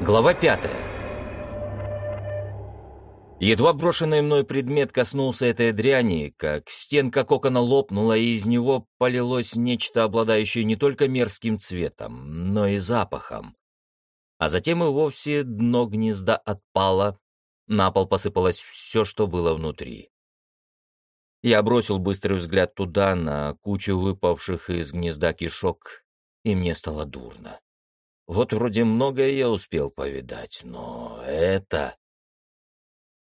Глава пятая. Едва брошенный мной предмет коснулся этой дряни, как стенка кокона лопнула, и из него полилось нечто, обладающее не только мерзким цветом, но и запахом. А затем и вовсе дно гнезда отпало, на пол посыпалось все, что было внутри. Я бросил быстрый взгляд туда, на кучу выпавших из гнезда кишок, и мне стало дурно. Вот вроде многое я успел повидать, но это...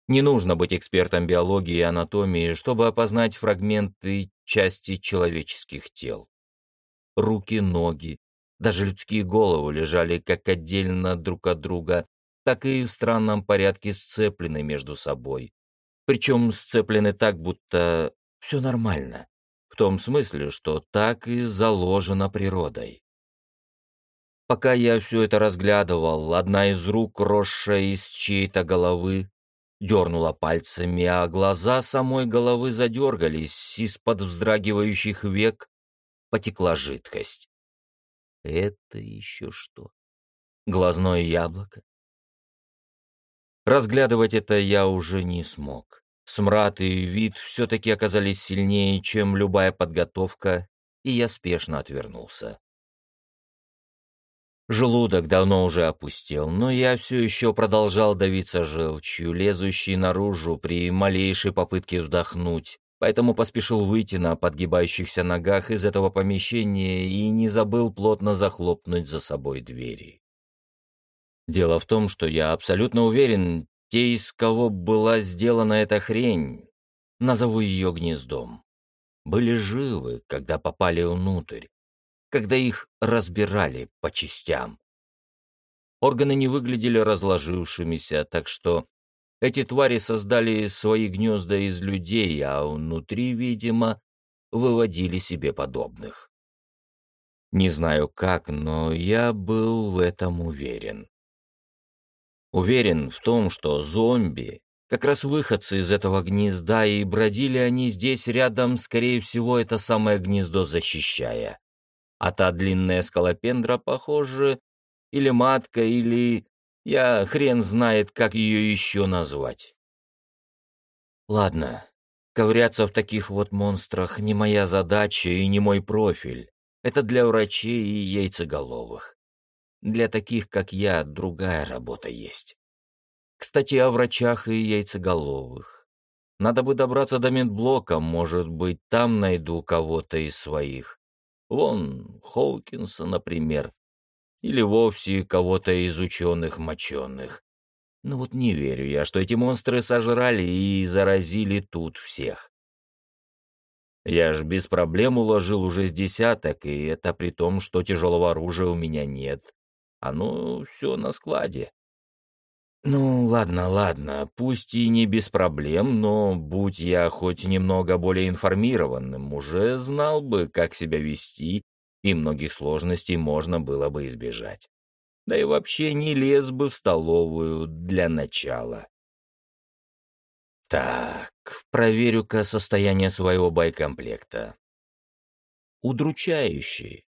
Не нужно быть экспертом биологии и анатомии, чтобы опознать фрагменты части человеческих тел. Руки, ноги, даже людские головы лежали как отдельно друг от друга, так и в странном порядке сцеплены между собой. Причем сцеплены так, будто все нормально. В том смысле, что так и заложено природой. Пока я все это разглядывал, одна из рук, росшая из чьей-то головы, дернула пальцами, а глаза самой головы задергались, из-под вздрагивающих век потекла жидкость. Это еще что? Глазное яблоко? Разглядывать это я уже не смог. Смрад и вид все-таки оказались сильнее, чем любая подготовка, и я спешно отвернулся. Желудок давно уже опустел, но я все еще продолжал давиться желчью, лезущей наружу при малейшей попытке вдохнуть, поэтому поспешил выйти на подгибающихся ногах из этого помещения и не забыл плотно захлопнуть за собой двери. Дело в том, что я абсолютно уверен, те, из кого была сделана эта хрень, назову ее гнездом, были живы, когда попали внутрь когда их разбирали по частям. Органы не выглядели разложившимися, так что эти твари создали свои гнезда из людей, а внутри, видимо, выводили себе подобных. Не знаю как, но я был в этом уверен. Уверен в том, что зомби как раз выходцы из этого гнезда, и бродили они здесь рядом, скорее всего, это самое гнездо защищая а та длинная скалопендра, похоже, или матка, или... Я хрен знает, как ее еще назвать. Ладно, ковыряться в таких вот монстрах не моя задача и не мой профиль. Это для врачей и яйцеголовых. Для таких, как я, другая работа есть. Кстати, о врачах и яйцеголовых. Надо бы добраться до медблока, может быть, там найду кого-то из своих. Вон Хоукинса, например, или вовсе кого-то из ученых-моченых. Но ну вот не верю я, что эти монстры сожрали и заразили тут всех. Я ж без проблем уложил уже с десяток, и это при том, что тяжелого оружия у меня нет. Оно все на складе. Ну, ладно, ладно, пусть и не без проблем, но будь я хоть немного более информированным, уже знал бы, как себя вести, и многих сложностей можно было бы избежать. Да и вообще не лез бы в столовую для начала. Так, проверю-ка состояние своего байкомплекта. Удручающий.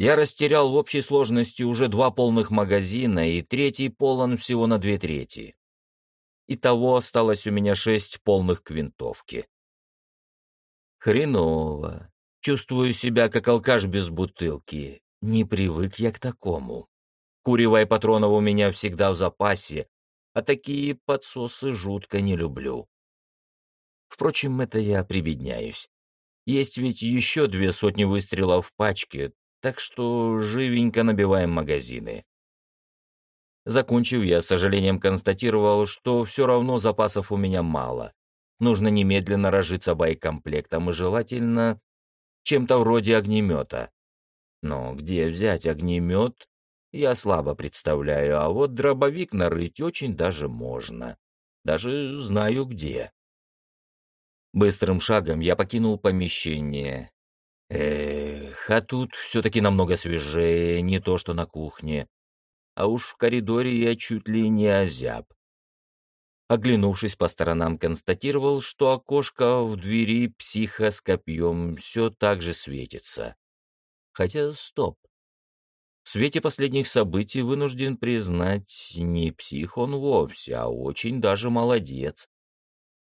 Я растерял в общей сложности уже два полных магазина, и третий полон всего на две трети. Итого осталось у меня шесть полных квинтовки. Хреново. Чувствую себя как алкаш без бутылки. Не привык я к такому. Курева и патронов у меня всегда в запасе, а такие подсосы жутко не люблю. Впрочем, это я прибедняюсь. Есть ведь еще две сотни выстрелов в пачке, так что живенько набиваем магазины. Закончив, я с сожалением констатировал, что все равно запасов у меня мало. Нужно немедленно разжиться боекомплектом и желательно чем-то вроде огнемета. Но где взять огнемет, я слабо представляю, а вот дробовик нарыть очень даже можно. Даже знаю где. Быстрым шагом я покинул помещение. Эх, а тут все-таки намного свежее, не то что на кухне. А уж в коридоре я чуть ли не озяб. Оглянувшись по сторонам, констатировал, что окошко в двери психа с копьем все так же светится. Хотя стоп. В свете последних событий вынужден признать, не псих он вовсе, а очень даже молодец.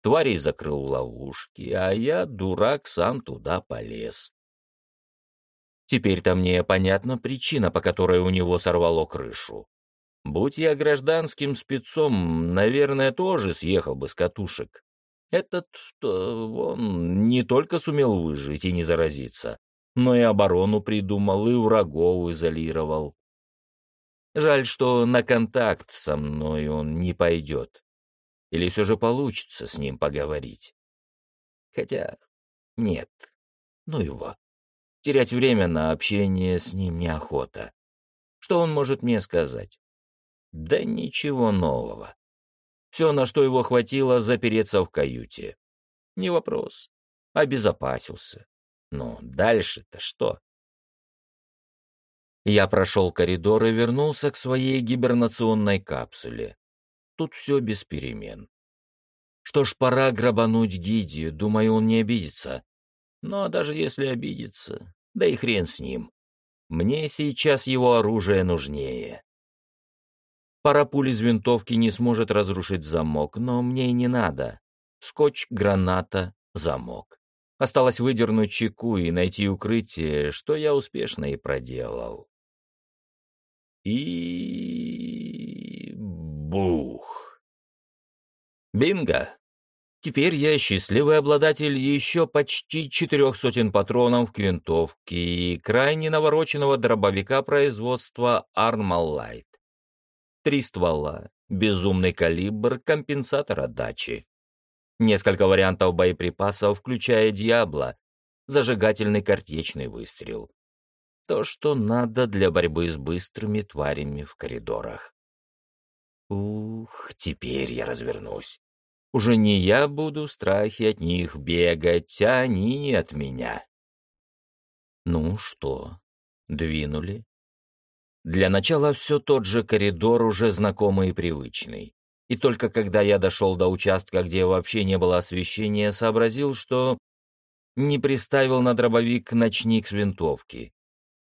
Тварей закрыл ловушки, а я, дурак, сам туда полез. Теперь-то мне понятна причина, по которой у него сорвало крышу. Будь я гражданским спецом, наверное, тоже съехал бы с катушек. Этот, он не только сумел выжить и не заразиться, но и оборону придумал, и врагов изолировал. Жаль, что на контакт со мной он не пойдет. Или все же получится с ним поговорить. Хотя нет, ну его. Терять время на общение с ним неохота. Что он может мне сказать? Да ничего нового. Все, на что его хватило, запереться в каюте. Не вопрос. Обезопасился. Но дальше-то что? Я прошел коридор и вернулся к своей гибернационной капсуле. Тут все без перемен. Что ж, пора грабануть Гиди, думаю, он не обидится. Но даже если обидится, да и хрен с ним. Мне сейчас его оружие нужнее. Пара пуль из винтовки не сможет разрушить замок, но мне и не надо. Скотч, граната, замок. Осталось выдернуть чеку и найти укрытие, что я успешно и проделал. И... бух. Бинго! Теперь я счастливый обладатель еще почти четырех сотен патронов к винтовке и крайне навороченного дробовика производства Armalite. Три ствола, безумный калибр, компенсатор отдачи. Несколько вариантов боеприпасов, включая «Диабло», зажигательный картечный выстрел. То, что надо для борьбы с быстрыми тварями в коридорах. Ух, теперь я развернусь. Уже не я буду в страхе от них бегать, а они от меня. Ну что, двинули? Для начала все тот же коридор, уже знакомый и привычный. И только когда я дошел до участка, где вообще не было освещения, сообразил, что не приставил на дробовик ночник с винтовки.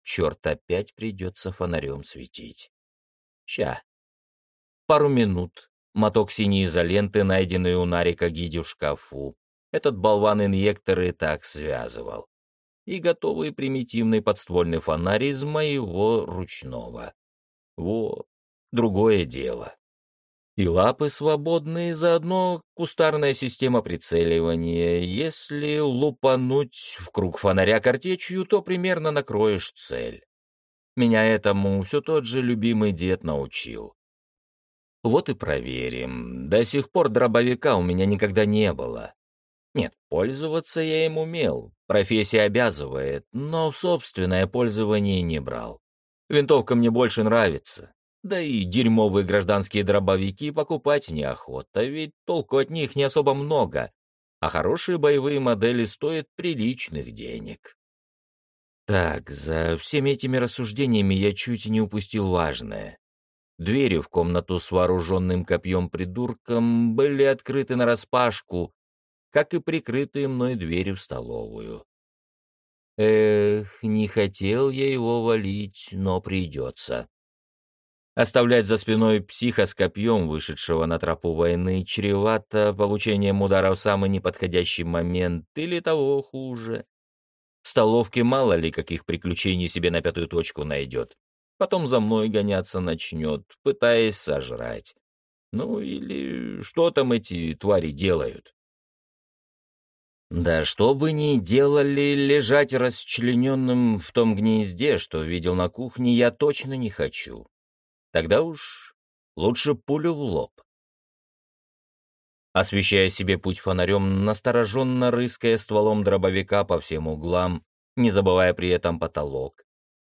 Черт, опять придется фонарем светить. Ща. Пару минут, моток синей изоленты, найденный у Нарика Гиди в шкафу. Этот болван инъекторы так связывал. И готовый примитивный подствольный фонарь из моего ручного. Во, другое дело. И лапы свободные, заодно кустарная система прицеливания. Если лупануть в круг фонаря картечью, то примерно накроешь цель. Меня этому все тот же любимый дед научил. Вот и проверим. До сих пор дробовика у меня никогда не было. Нет, пользоваться я им умел, профессия обязывает, но в собственное пользование не брал. Винтовка мне больше нравится. Да и дерьмовые гражданские дробовики покупать неохота, ведь толку от них не особо много, а хорошие боевые модели стоят приличных денег. Так, за всеми этими рассуждениями я чуть не упустил важное. Двери в комнату с вооруженным копьем придурком были открыты нараспашку, как и прикрытые мной двери в столовую. Эх, не хотел я его валить, но придется. Оставлять за спиной психа с копьем, вышедшего на тропу войны, чревато получением удара в самый неподходящий момент или того хуже. В столовке мало ли каких приключений себе на пятую точку найдет потом за мной гоняться начнет, пытаясь сожрать. Ну или что там эти твари делают? Да что бы ни делали, лежать расчлененным в том гнезде, что видел на кухне, я точно не хочу. Тогда уж лучше пулю в лоб. Освещая себе путь фонарем, настороженно рыская стволом дробовика по всем углам, не забывая при этом потолок,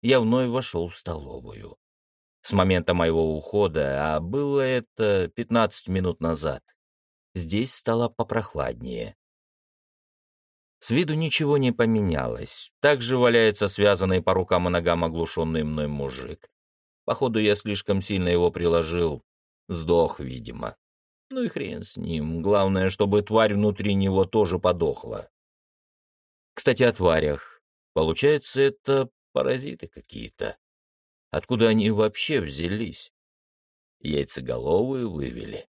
я вновь вошел в столовую. С момента моего ухода, а было это 15 минут назад, здесь стало попрохладнее. С виду ничего не поменялось. Также валяется связанный по рукам и ногам оглушенный мной мужик. Походу, я слишком сильно его приложил. Сдох, видимо. Ну и хрен с ним. Главное, чтобы тварь внутри него тоже подохла. Кстати, о тварях. Получается, это паразиты какие-то. Откуда они вообще взялись? Яйцеголовые вывели.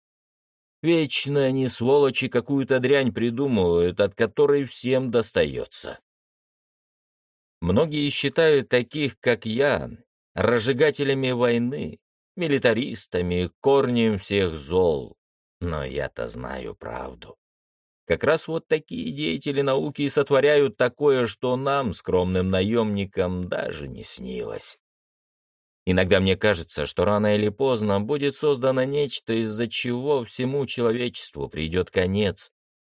Вечно они, сволочи, какую-то дрянь придумывают, от которой всем достается. Многие считают таких, как я, разжигателями войны, милитаристами, корнем всех зол. Но я-то знаю правду. Как раз вот такие деятели науки и сотворяют такое, что нам, скромным наемникам, даже не снилось. Иногда мне кажется, что рано или поздно будет создано нечто, из-за чего всему человечеству придет конец.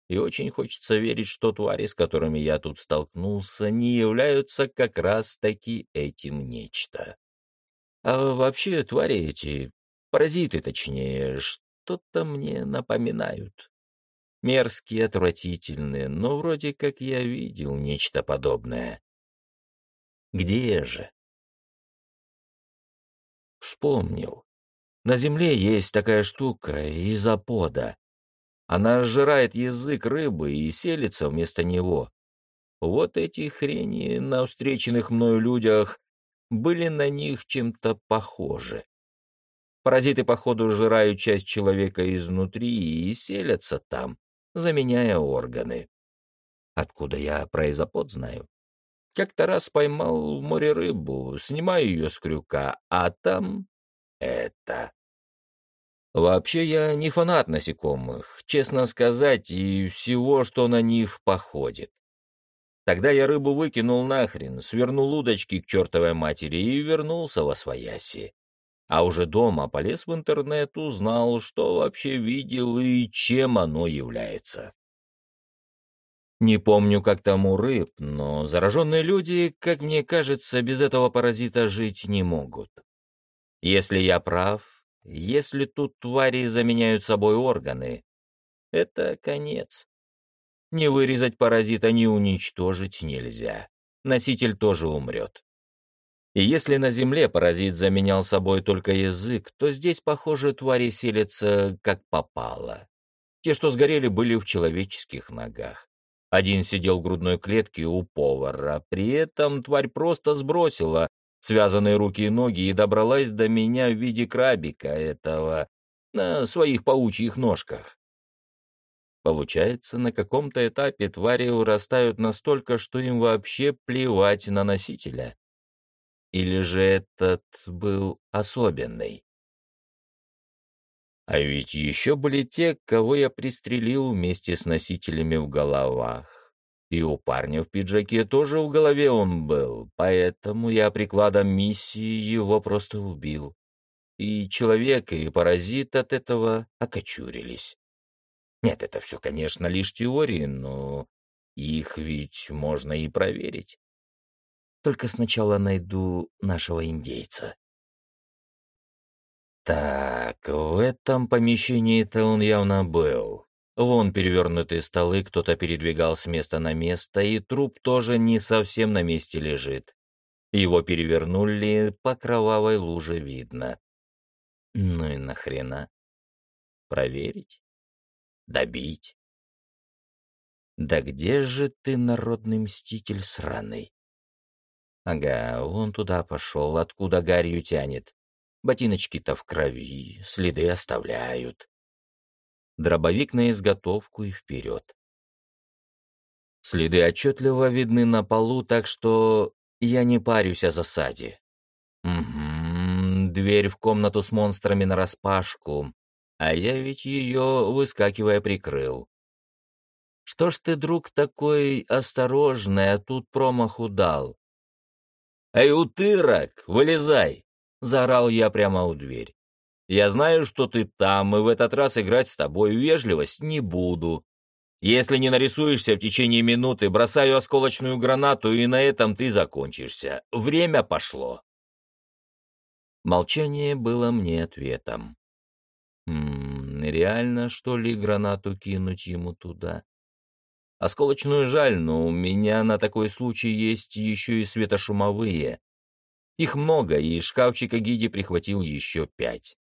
И очень хочется верить, что твари, с которыми я тут столкнулся, не являются как раз-таки этим нечто. А вообще твари эти, паразиты точнее, что-то мне напоминают. Мерзкие, отвратительные, но вроде как я видел нечто подобное. Где же? Вспомнил. На Земле есть такая штука — изопода. Она сжирает язык рыбы и селится вместо него. Вот эти хрени на встреченных мною людях были на них чем-то похожи. Паразиты, походу, сжирают часть человека изнутри и селятся там, заменяя органы. Откуда я про изопод знаю? Как-то раз поймал в море рыбу, снимаю ее с крюка, а там это. Вообще я не фанат насекомых, честно сказать, и всего, что на них походит. Тогда я рыбу выкинул нахрен, свернул удочки к чертовой матери и вернулся во свояси. А уже дома полез в интернет, узнал, что вообще видел и чем оно является. Не помню, как там у рыб, но зараженные люди, как мне кажется, без этого паразита жить не могут. Если я прав, если тут твари заменяют собой органы, это конец. Не вырезать паразита, не уничтожить нельзя. Носитель тоже умрет. И если на Земле паразит заменял собой только язык, то здесь, похоже, твари селятся как попало. Те, что сгорели, были в человеческих ногах. Один сидел в грудной клетке у повара. При этом тварь просто сбросила связанные руки и ноги и добралась до меня в виде крабика этого на своих паучьих ножках. Получается, на каком-то этапе твари урастают настолько, что им вообще плевать на носителя. Или же этот был особенный? А ведь еще были те, кого я пристрелил вместе с носителями в головах. И у парня в пиджаке тоже в голове он был, поэтому я прикладом миссии его просто убил. И человек, и паразит от этого окочурились. Нет, это все, конечно, лишь теории, но их ведь можно и проверить. Только сначала найду нашего индейца. Так, в этом помещении-то он явно был. Вон перевернутые столы, кто-то передвигал с места на место, и труп тоже не совсем на месте лежит. Его перевернули, по кровавой луже видно. Ну и нахрена? Проверить? Добить? Да где же ты, народный мститель сраный? Ага, вон туда пошел, откуда гарью тянет. Ботиночки-то в крови, следы оставляют. Дробовик на изготовку и вперед. Следы отчетливо видны на полу, так что я не парюсь о засаде. Угу, дверь в комнату с монстрами нараспашку, а я ведь ее, выскакивая, прикрыл. Что ж ты, друг, такой осторожный, а тут промаху дал? «Эй, утырок, вылезай!» — заорал я прямо у дверь. «Я знаю, что ты там, и в этот раз играть с тобой вежливость не буду. Если не нарисуешься в течение минуты, бросаю осколочную гранату, и на этом ты закончишься. Время пошло». Молчание было мне ответом. «М -м, реально, что ли, гранату кинуть ему туда?» Осколочную жаль, но у меня на такой случай есть еще и светошумовые. Их много, и шкафчика Гиди прихватил еще пять.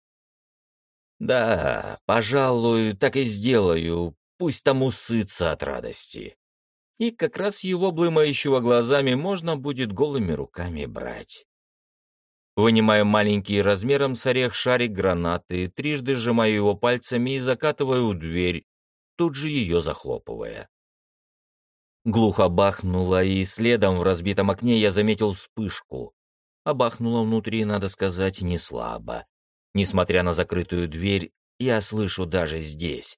Да, пожалуй, так и сделаю, пусть там усытся от радости. И как раз его блымающего глазами можно будет голыми руками брать. Вынимаю маленький размером с орех шарик гранаты, трижды сжимаю его пальцами и закатываю дверь, тут же ее захлопывая. Глухо бахнуло, и следом в разбитом окне я заметил вспышку. А бахнуло внутри, надо сказать, не слабо. Несмотря на закрытую дверь, я слышу даже здесь.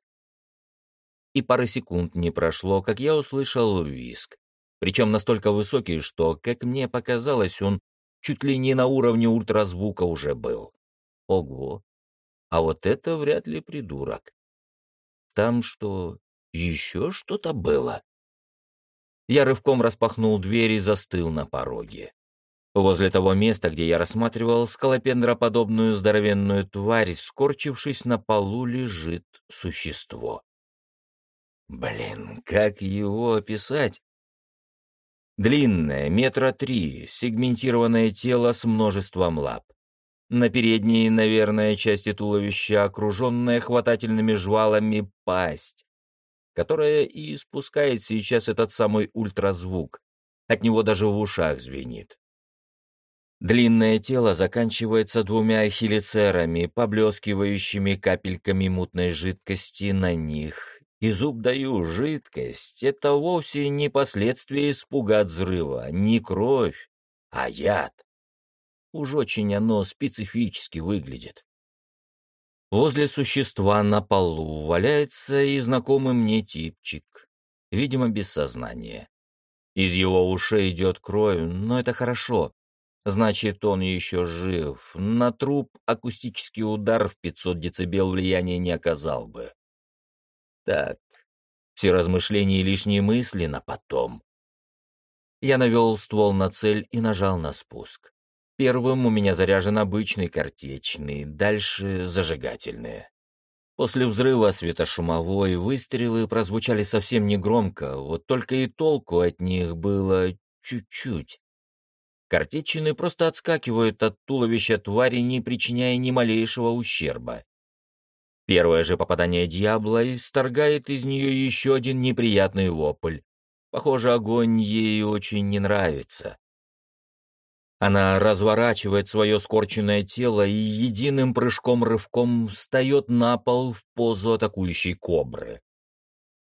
И пары секунд не прошло, как я услышал виск. Причем настолько высокий, что, как мне показалось, он чуть ли не на уровне ультразвука уже был. Ого! А вот это вряд ли придурок. Там что, еще что-то было? Я рывком распахнул дверь и застыл на пороге. Возле того места, где я рассматривал скалопендроподобную здоровенную тварь, скорчившись на полу, лежит существо. Блин, как его описать? Длинное, метра три, сегментированное тело с множеством лап. На передней, наверное, части туловища, окруженная хватательными жвалами пасть, которая и испускает сейчас этот самый ультразвук. От него даже в ушах звенит. Длинное тело заканчивается двумя хелицерами, поблескивающими капельками мутной жидкости на них, и зуб даю, жидкость — это вовсе не последствия испуга от взрыва, не кровь, а яд. Уж очень оно специфически выглядит. Возле существа на полу валяется и знакомый мне типчик, видимо, без сознания. Из его ушей идет кровь, но это хорошо. Значит, он еще жив. На труп акустический удар в 500 децибел влияния не оказал бы. Так, все размышления и лишние мысли на потом. Я навел ствол на цель и нажал на спуск. Первым у меня заряжен обычный картечный, дальше зажигательные. После взрыва светошумовой выстрелы прозвучали совсем негромко, вот только и толку от них было чуть-чуть. Картечины просто отскакивают от туловища твари, не причиняя ни малейшего ущерба. Первое же попадание дьявола исторгает из нее еще один неприятный вопль. Похоже, огонь ей очень не нравится. Она разворачивает свое скорченное тело и единым прыжком-рывком встает на пол в позу атакующей кобры.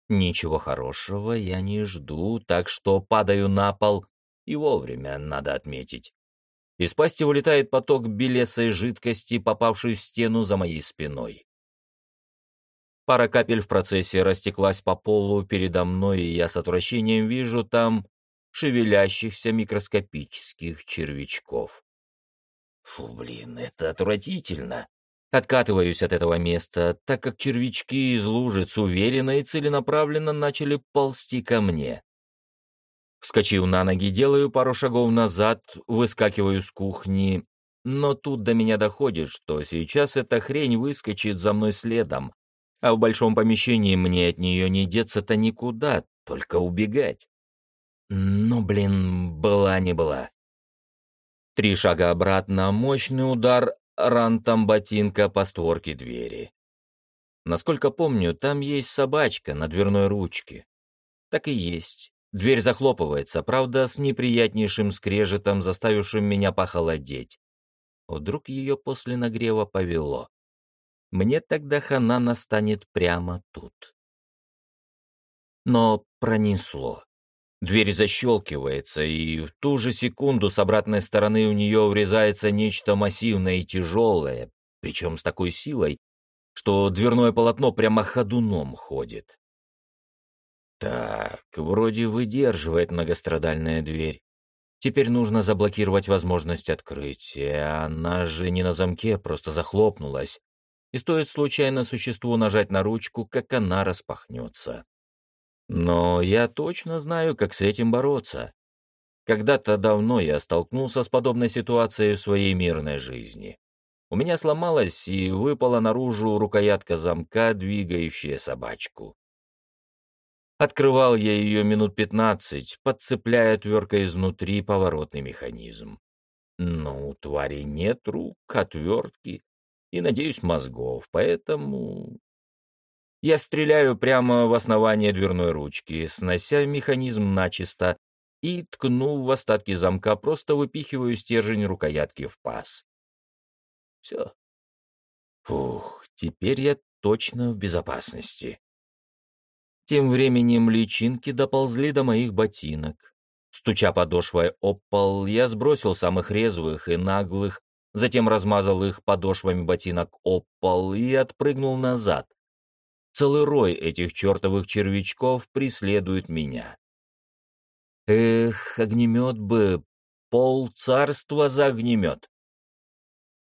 Ничего хорошего я не жду, так что падаю на пол, и вовремя, надо отметить. Из пасти вылетает поток белесой жидкости, попавший в стену за моей спиной. Пара капель в процессе растеклась по полу передо мной, и я с отвращением вижу там шевелящихся микроскопических червячков. Фу, блин, это отвратительно. Откатываюсь от этого места, так как червячки из лужиц уверенно и целенаправленно начали ползти ко мне. Вскочив на ноги, делаю пару шагов назад, выскакиваю с кухни, но тут до меня доходит, что сейчас эта хрень выскочит за мной следом, а в большом помещении мне от нее не деться-то никуда, только убегать. Ну, блин, была не была. Три шага обратно, мощный удар рантом ботинка по створке двери. Насколько помню, там есть собачка на дверной ручке. Так и есть. Дверь захлопывается, правда, с неприятнейшим скрежетом, заставившим меня похолодеть. Вдруг ее после нагрева повело мне тогда хана настанет прямо тут. Но пронесло. Дверь защелкивается, и в ту же секунду с обратной стороны у нее врезается нечто массивное и тяжелое, причем с такой силой, что дверное полотно прямо ходуном ходит. Так, вроде выдерживает многострадальная дверь. Теперь нужно заблокировать возможность открытия. Она же не на замке, просто захлопнулась и стоит случайно существу нажать на ручку, как она распахнется. Но я точно знаю, как с этим бороться. Когда-то давно я столкнулся с подобной ситуацией в своей мирной жизни. У меня сломалась и выпала наружу рукоятка замка, двигающая собачку. Открывал я ее минут пятнадцать, подцепляя тверкой изнутри поворотный механизм. Но у твари нет рук, отвертки, и, надеюсь, мозгов, поэтому... Я стреляю прямо в основание дверной ручки, снося механизм начисто, и, ткнув в остатки замка, просто выпихиваю стержень рукоятки в паз. Все. Фух, теперь я точно в безопасности. Тем временем личинки доползли до моих ботинок. Стуча подошвой об пол, я сбросил самых резвых и наглых, затем размазал их подошвами ботинок об пол и отпрыгнул назад. Целый рой этих чертовых червячков преследует меня. Эх, огнемет бы, пол царства за огнемет.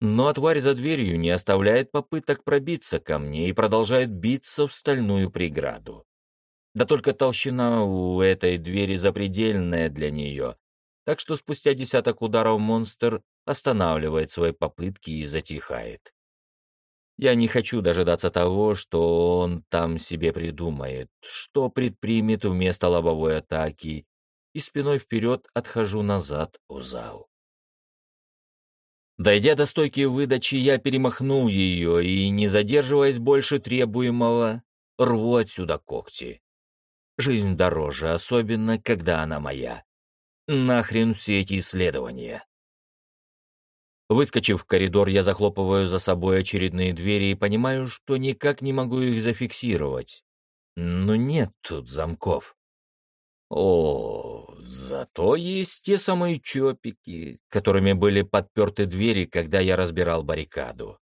Но тварь за дверью не оставляет попыток пробиться ко мне и продолжает биться в стальную преграду. Да только толщина у этой двери запредельная для нее, так что спустя десяток ударов монстр останавливает свои попытки и затихает. Я не хочу дожидаться того, что он там себе придумает, что предпримет вместо лобовой атаки, и спиной вперед отхожу назад в зал. Дойдя до стойки выдачи, я перемахнул ее и, не задерживаясь больше требуемого, рву отсюда когти. Жизнь дороже, особенно когда она моя. Нахрен все эти исследования. Выскочив в коридор, я захлопываю за собой очередные двери и понимаю, что никак не могу их зафиксировать. Но нет тут замков. О, зато есть те самые чопики, которыми были подперты двери, когда я разбирал баррикаду.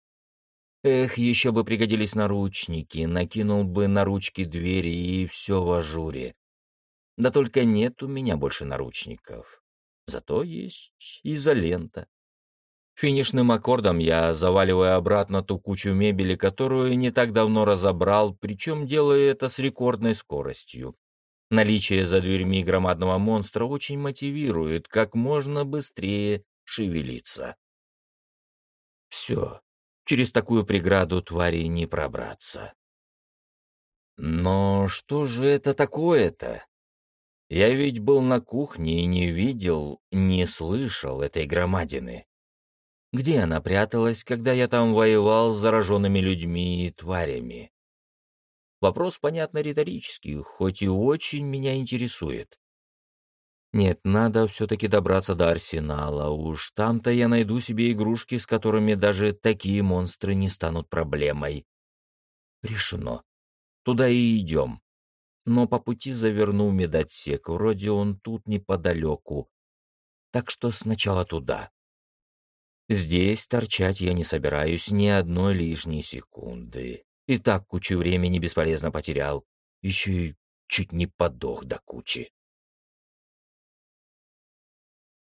Эх, еще бы пригодились наручники, накинул бы на ручки двери и все в ажуре. Да только нет у меня больше наручников. Зато есть изолента. Финишным аккордом я заваливаю обратно ту кучу мебели, которую не так давно разобрал, причем делаю это с рекордной скоростью. Наличие за дверьми громадного монстра очень мотивирует как можно быстрее шевелиться. Все, через такую преграду твари не пробраться. Но что же это такое-то? Я ведь был на кухне и не видел, не слышал этой громадины. Где она пряталась, когда я там воевал с зараженными людьми и тварями? Вопрос, понятно, риторический, хоть и очень меня интересует. Нет, надо все-таки добраться до арсенала. Уж там-то я найду себе игрушки, с которыми даже такие монстры не станут проблемой. Решено. Туда и идем. Но по пути заверну медотсек, вроде он тут неподалеку. Так что сначала туда. Здесь торчать я не собираюсь ни одной лишней секунды. И так кучу времени бесполезно потерял. Еще и чуть не подох до кучи.